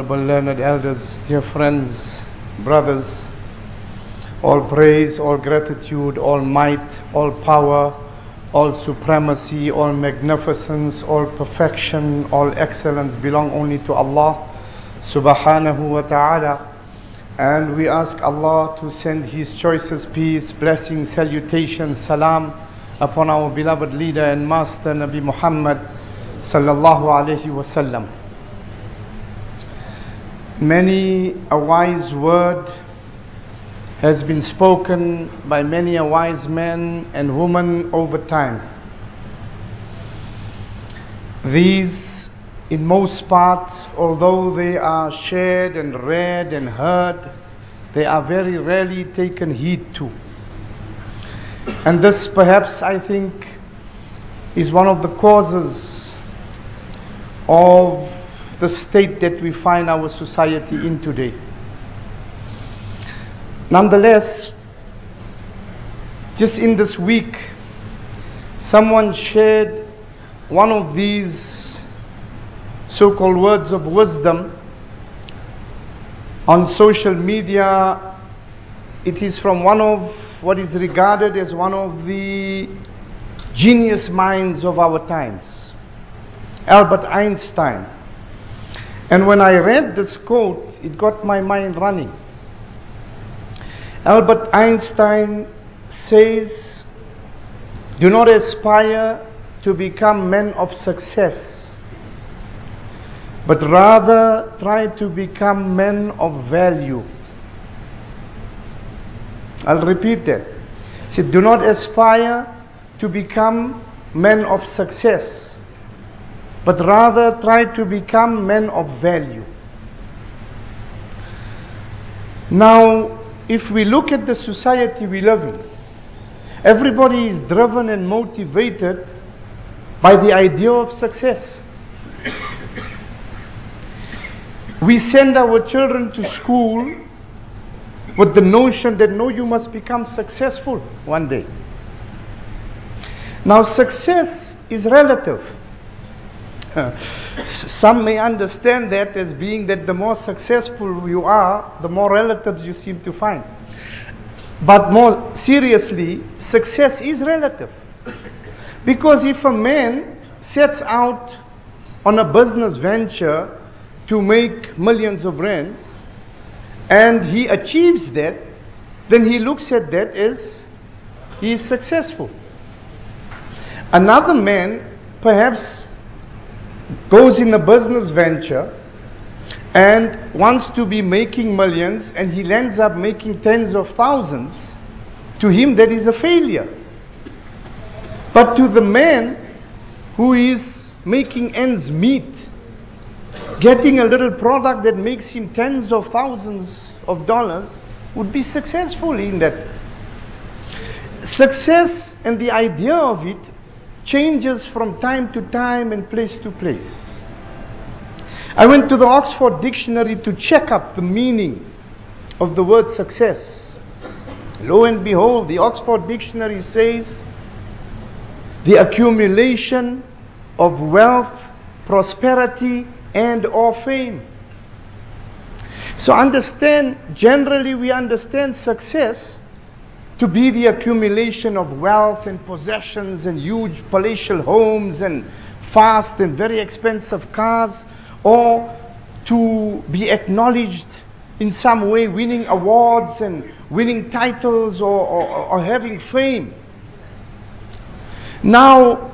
Honorable learned elders, dear friends, brothers, all praise, all gratitude, all might, all power, all supremacy, all magnificence, all perfection, all excellence belong only to Allah subhanahu wa ta'ala. And we ask Allah to send His choicest peace, blessing, salutation, salam upon our beloved leader and master Nabi Muhammad sallallahu alayhi wasallam. Many a wise word has been spoken by many a wise man and woman over time. These, in most part, although they are shared and read and heard, they are very rarely taken heed to. And this, perhaps, I think, is one of the causes of the state that we find our society in today. Nonetheless, just in this week, someone shared one of these so called words of wisdom on social media. It is from one of what is regarded as one of the genius minds of our times, Albert Einstein. And when I read this quote, it got my mind running. Albert Einstein says, Do not aspire to become men of success, but rather try to become men of value. I'll repeat that. Said, Do not aspire to become men of success but rather try to become men of value. Now, if we look at the society we live in, everybody is driven and motivated by the idea of success. we send our children to school with the notion that no, you must become successful one day. Now, success is relative. Some may understand that as being that the more successful you are, the more relatives you seem to find. But more seriously, success is relative. Because if a man sets out on a business venture to make millions of rands and he achieves that, then he looks at that as he is successful. Another man perhaps goes in a business venture and wants to be making millions and he ends up making tens of thousands, to him that is a failure. But to the man who is making ends meet, getting a little product that makes him tens of thousands of dollars would be successful in that. Success and the idea of it changes from time to time and place to place. I went to the Oxford Dictionary to check up the meaning of the word success. Lo and behold, the Oxford Dictionary says the accumulation of wealth, prosperity, and or fame. So understand, generally we understand success to be the accumulation of wealth and possessions and huge palatial homes and fast and very expensive cars, or to be acknowledged in some way, winning awards and winning titles or, or, or having fame. Now,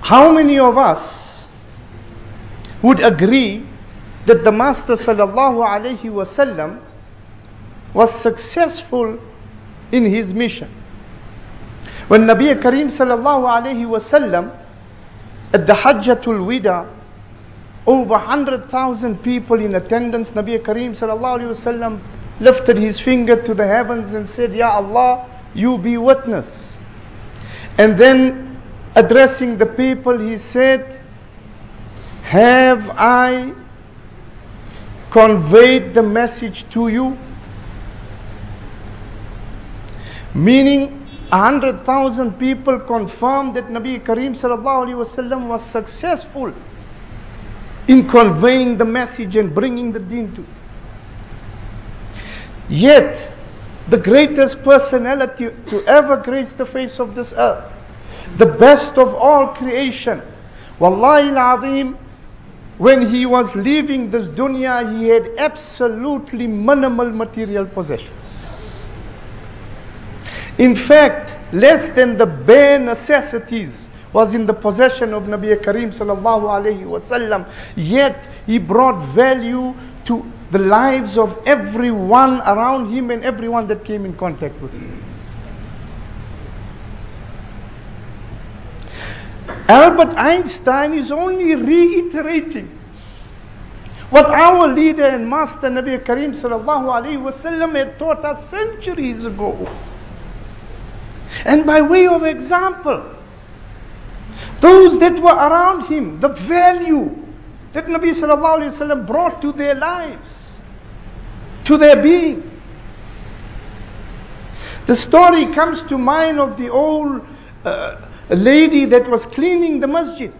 how many of us would agree that the Master sallallahu alaihi wasallam was successful in his mission. When Nabi Kareem sallallahu alayhi wasallam at the Hajjatul Wida, over 100,000 people in attendance, Nabi Kareem sallallahu alayhi wasallam lifted his finger to the heavens and said, Ya Allah, you be witness. And then addressing the people, he said, Have I conveyed the message to you? Meaning, a hundred thousand people confirmed that Nabi alaihi wasallam was successful in conveying the message and bringing the deen to. Yet, the greatest personality to ever grace the face of this earth, the best of all creation, Wallahi al-Azim, when he was leaving this dunya, he had absolutely minimal material possessions. In fact, less than the bare necessities was in the possession of Nabi Kareem sallallahu alayhi wasallam. Yet he brought value to the lives of everyone around him and everyone that came in contact with him. Albert Einstein is only reiterating what our leader and master Nabi Kareem sallallahu alayhi wasallam had taught us centuries ago. And by way of example, those that were around him, the value that Nabi sallallahu alayhi wasallam brought to their lives, to their being. The story comes to mind of the old uh, lady that was cleaning the masjid.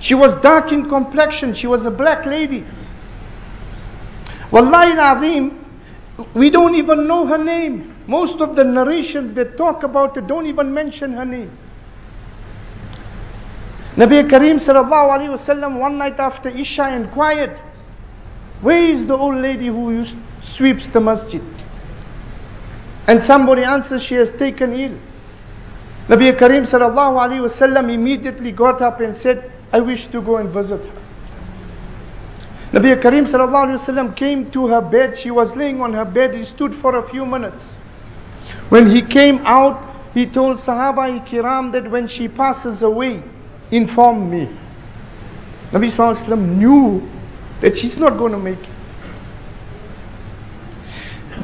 She was dark in complexion. She was a black lady. Wallahi azim, we don't even know her name. Most of the narrations that talk about her don't even mention her name. Nabi Kareem sallallahu alayhi wasallam one night after Isha inquired, where is the old lady who sweeps the masjid? And somebody answers she has taken ill. Nabi Kareem sallallahu alayhi wasallam immediately got up and said, I wish to go and visit her. Nabi Kareem sallallahu alayhi wasallam came to her bed. She was laying on her bed. He stood for a few minutes. When he came out, he told Sahaba kiram that when she passes away, inform me. Nabi Sallallahu knew that she's not going to make it.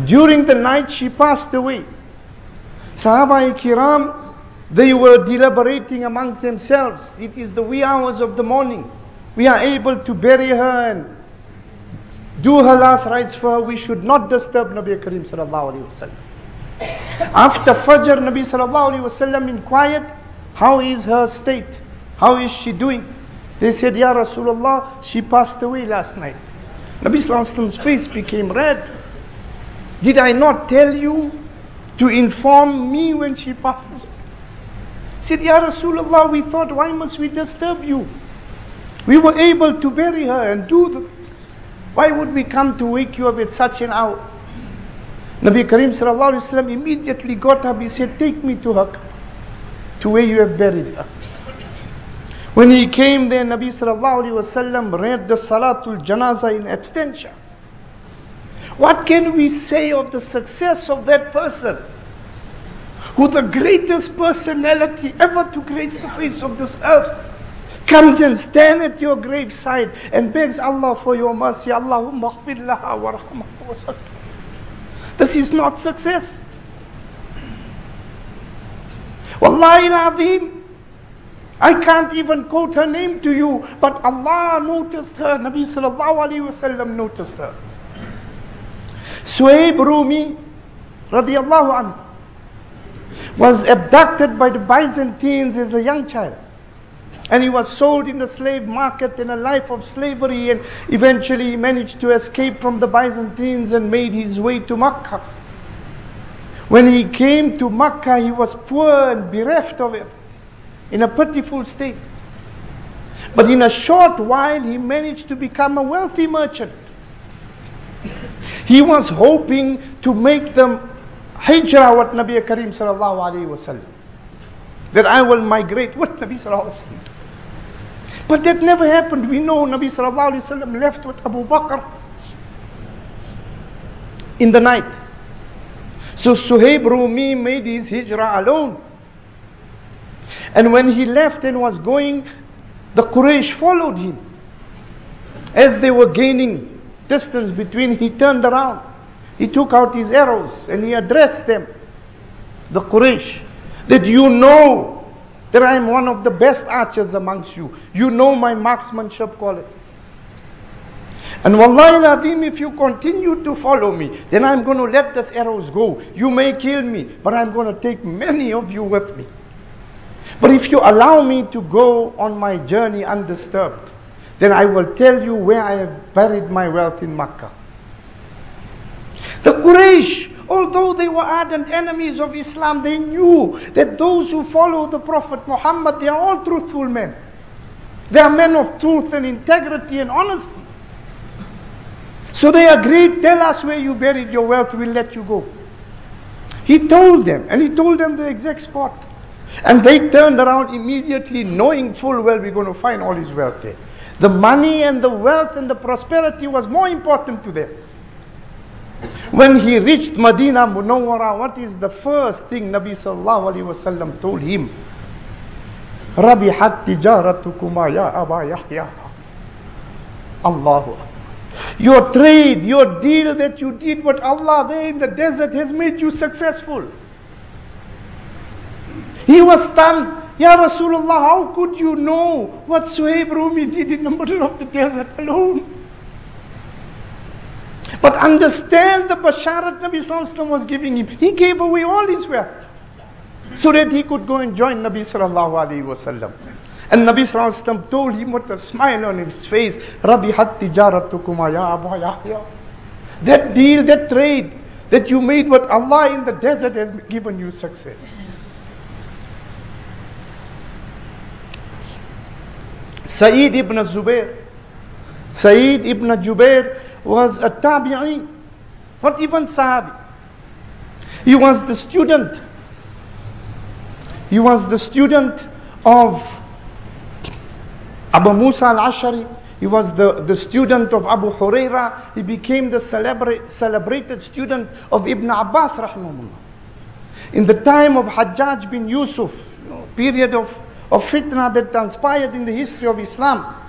During the night she passed away. Sahaba kiram, they were deliberating amongst themselves. It is the wee hours of the morning. We are able to bury her and do her last rites for her. We should not disturb Nabi Karim sallallahu alayhi wasallam. After Fajr, Nabi sallallahu alayhi inquired, how is her state? How is she doing? They said, Ya Rasulullah, she passed away last night. Nabi Sallallahu face became red. Did I not tell you to inform me when she passes? He said, Ya Rasulullah, we thought, why must we disturb you? We were able to bury her and do the things. Why would we come to wake you up at such an hour? Nabi Karim Sallallahu immediately got up. He said, take me to her, to where you have buried her. When he came there, Nabi sallallahu read the Salatul Janaza in abstention. What can we say of the success of that person? Who the greatest personality ever to grace the face of this earth comes and stand at your graveside and begs Allah for your mercy. Allahumma laha wa wa This is not success. Wallahi al-azim. I can't even quote her name to you, but Allah noticed her. Nabi sallallahu alayhi wasallam noticed her. Suhaib Rumi, radiallahu anhu, was abducted by the Byzantines as a young child. And he was sold in the slave market in a life of slavery and eventually he managed to escape from the Byzantines and made his way to Mecca. When he came to Mecca, he was poor and bereft of it in a pitiful state. But in a short while, he managed to become a wealthy merchant. He was hoping to make them hijrah with Nabi Karim sallallahu alayhi wasallam. That I will migrate with Nabi sallallahu alayhi wasallam. But that never happened. We know Nabi sallallahu alayhi wasallam left with Abu Bakr in the night. So Suhaib Rumi made his hijrah alone. And when he left and was going, the Quraysh followed him. As they were gaining distance between, he turned around. He took out his arrows and he addressed them, the Quraysh, that you know that I am one of the best archers amongst you. You know my marksmanship qualities. And wallahi adim, if you continue to follow me, then I'm going to let these arrows go. You may kill me, but I'm going to take many of you with me. But if you allow me to go on my journey undisturbed, then I will tell you where I have buried my wealth in Makkah. The Quraysh, although they were ardent enemies of Islam, they knew that those who follow the Prophet Muhammad, they are all truthful men. They are men of truth and integrity and honesty. So they agreed, tell us where you buried your wealth, we'll let you go. He told them, and he told them the exact spot. And they turned around immediately, knowing full well we're going to find all his wealth there. The money and the wealth and the prosperity was more important to them. When he reached Medina Munawwara, what is the first thing Nabi sallallahu alaihi wasallam told him? ربحت تجارتكما يا أبا يحيى الله Your trade, your deal that you did with Allah there in the desert has made you successful. He was stunned. Ya Rasulullah, how could you know what Suhaib Rumi did in the middle of the desert alone? But understand the basharat Nabi Sallallahu was giving him. He gave away all his wealth so that he could go and join Nabi Sallallahu Alaihi Wasallam. And Nabi Sallallahu told him with a smile on his face, Rabbi Hattijaratukuma ya Abu Yahya. That deal, that trade that you made with Allah in the desert has given you success. Sayyid ibn Zubair. Sayyid ibn Jubair was a tabi'i, not even sahabi. He was the student. He was the student of Abu Musa al-Ashari. He was the, the student of Abu Huraira. He became the celebrated student of Ibn Abbas rahimahullah. In the time of Hajjaj bin Yusuf, period of of fitna that transpired in the history of Islam.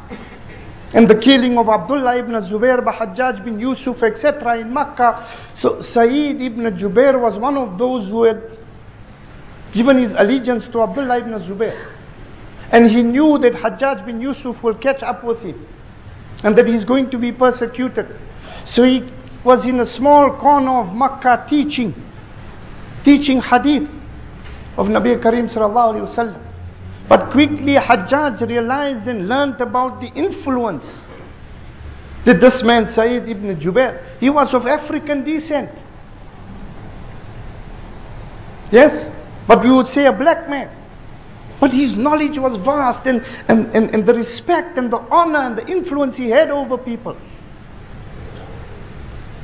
And the killing of Abdullah ibn Zubair by Hajjaj bin Yusuf, etc. in Makkah. So Sayyid ibn Jubair was one of those who had given his allegiance to Abdullah ibn Zubair. And he knew that Hajjaj bin Yusuf will catch up with him. And that he's going to be persecuted. So he was in a small corner of Makkah teaching. Teaching hadith of Nabi Karim sallallahu alayhi wa sallam. But quickly Hajjaj realized and learnt about the influence that this man Sayyid ibn Jubair, he was of African descent. Yes, but we would say a black man. But his knowledge was vast and, and, and, and the respect and the honor and the influence he had over people.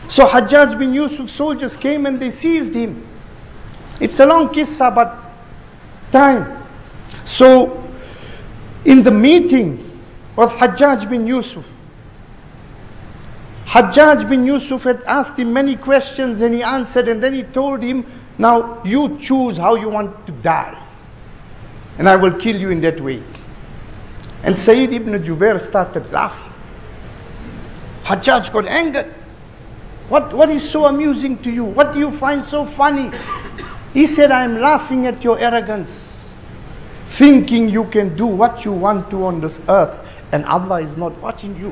So Hajjaj bin Yusuf's soldiers came and they seized him. It's a long kissa, but time. So, in the meeting of Hajjaj bin Yusuf, Hajjaj bin Yusuf had asked him many questions and he answered and then he told him, now you choose how you want to die. And I will kill you in that way. And Sayyid ibn Jubair started laughing. Hajjaj got angered. What, what is so amusing to you? What do you find so funny? He said, I am laughing at your arrogance thinking you can do what you want to on this earth and Allah is not watching you.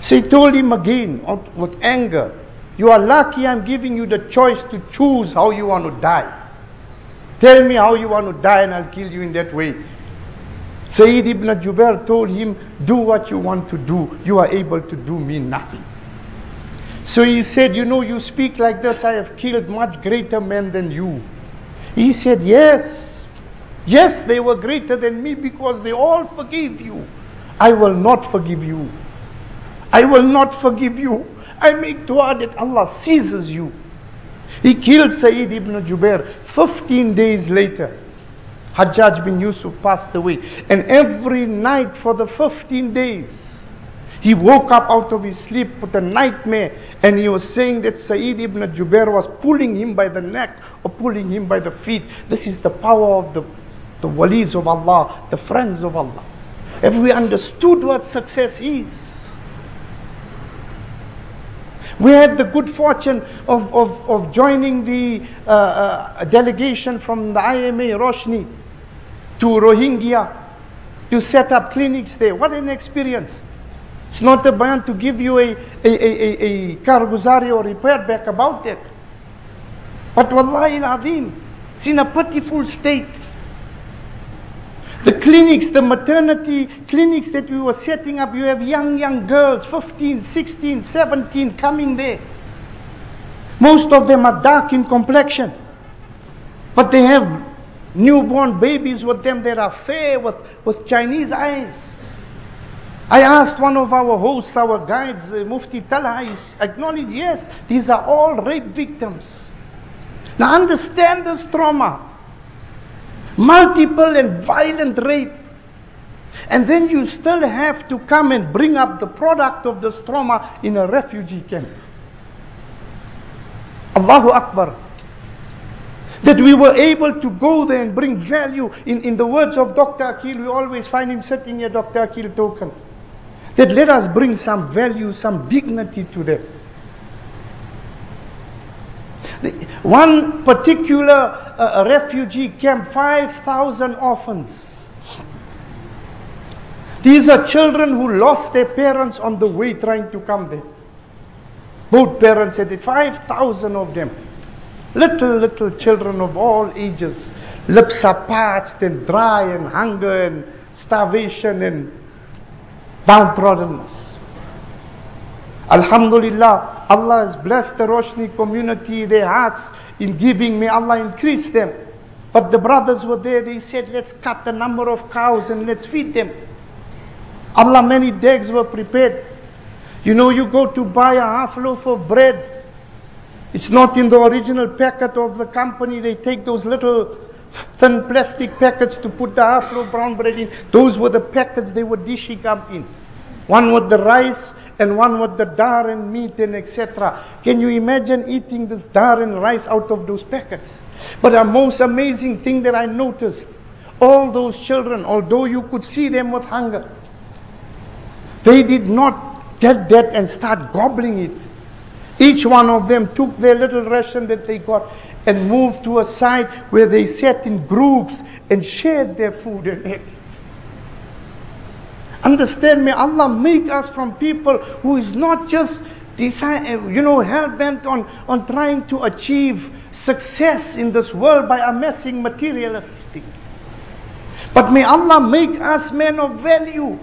So he told him again with anger, You are lucky I'm giving you the choice to choose how you want to die. Tell me how you want to die and I'll kill you in that way. Sayyid ibn Jubair told him, Do what you want to do. You are able to do me nothing. So he said, You know, you speak like this, I have killed much greater men than you. He said, Yes. Yes, they were greater than me because they all forgave you. I will not forgive you. I will not forgive you. I make dua that Allah seizes you. He killed Sayyid ibn Jubair 15 days later. Hajjaj bin Yusuf passed away. And every night for the 15 days, he woke up out of his sleep with a nightmare and he was saying that Sayyid ibn Jubair was pulling him by the neck or pulling him by the feet. This is the power of the, the walis of Allah, the friends of Allah. If we understood what success is, we had the good fortune of, of, of joining the uh, uh, delegation from the IMA Roshni to Rohingya to set up clinics there. What an experience! It's not a bayan to give you a, a, a, a, a or report back about it. But wallahi al-azim, It's in a pitiful state. The clinics, the maternity clinics that we were setting up, you have young, young girls, 15, 16, 17, coming there. Most of them are dark in complexion. But they have newborn babies with them that are fair with, with Chinese eyes. I asked one of our hosts, our guides, uh, Mufti Talha, he acknowledged, yes, these are all rape victims. Now understand this trauma. Multiple and violent rape. And then you still have to come and bring up the product of this trauma in a refugee camp. Allahu Akbar. That we were able to go there and bring value. In, in the words of Dr. Akil, we always find him sitting here, Dr. Akil Token. That let us bring some value, some dignity to them. The, one particular uh, refugee camp, 5,000 orphans. These are children who lost their parents on the way trying to come there. Both parents said it, 5,000 of them. Little, little children of all ages, lips are parched and dry and hunger and starvation and downtroddenness. Alhamdulillah, Allah has blessed the Roshni community, their hearts in giving. May Allah increase them. But the brothers were there, they said, let's cut the number of cows and let's feed them. Allah, many days were prepared. You know, you go to buy a half loaf of bread. It's not in the original packet of the company. They take those little thin plastic packets to put the half loaf brown bread in. Those were the packets they were dishing up in. One with the rice and one with the dar and meat and etc. Can you imagine eating this dar and rice out of those packets? But the most amazing thing that I noticed, all those children, although you could see them with hunger, they did not get that and start gobbling it. Each one of them took their little ration that they got and moved to a side where they sat in groups and shared their food and ate. Understand, me, Allah make us from people who is not just decide, eh, you know, hell bent on, on trying to achieve success in this world by amassing materialistic things. But may Allah make us men of value,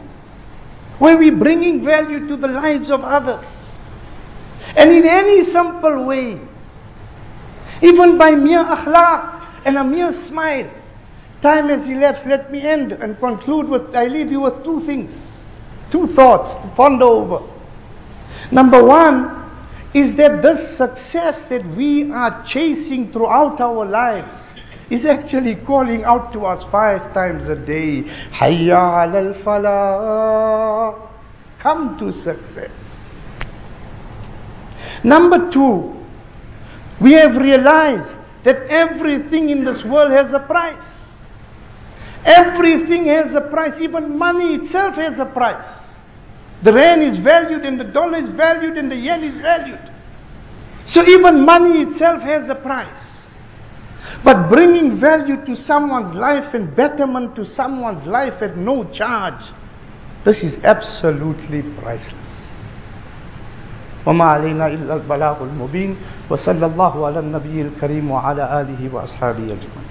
where we bringing value to the lives of others. And in any simple way, even by mere akhlaq and a mere smile, Time has elapsed. Let me end and conclude with, I leave you with two things, two thoughts to ponder over. Number one is that this success that we are chasing throughout our lives is actually calling out to us five times a day. Hayya al falah. Come to success. Number two, we have realized that everything in this world has a price. Everything has a price. Even money itself has a price. The rand is valued and the dollar is valued and the yen is valued. So even money itself has a price. But bringing value to someone's life and betterment to someone's life at no charge, this is absolutely priceless. وما علينا إلا البلاغ المبين وصلى الله على النبي الكريم وعلى آله وأصحابه أجمعين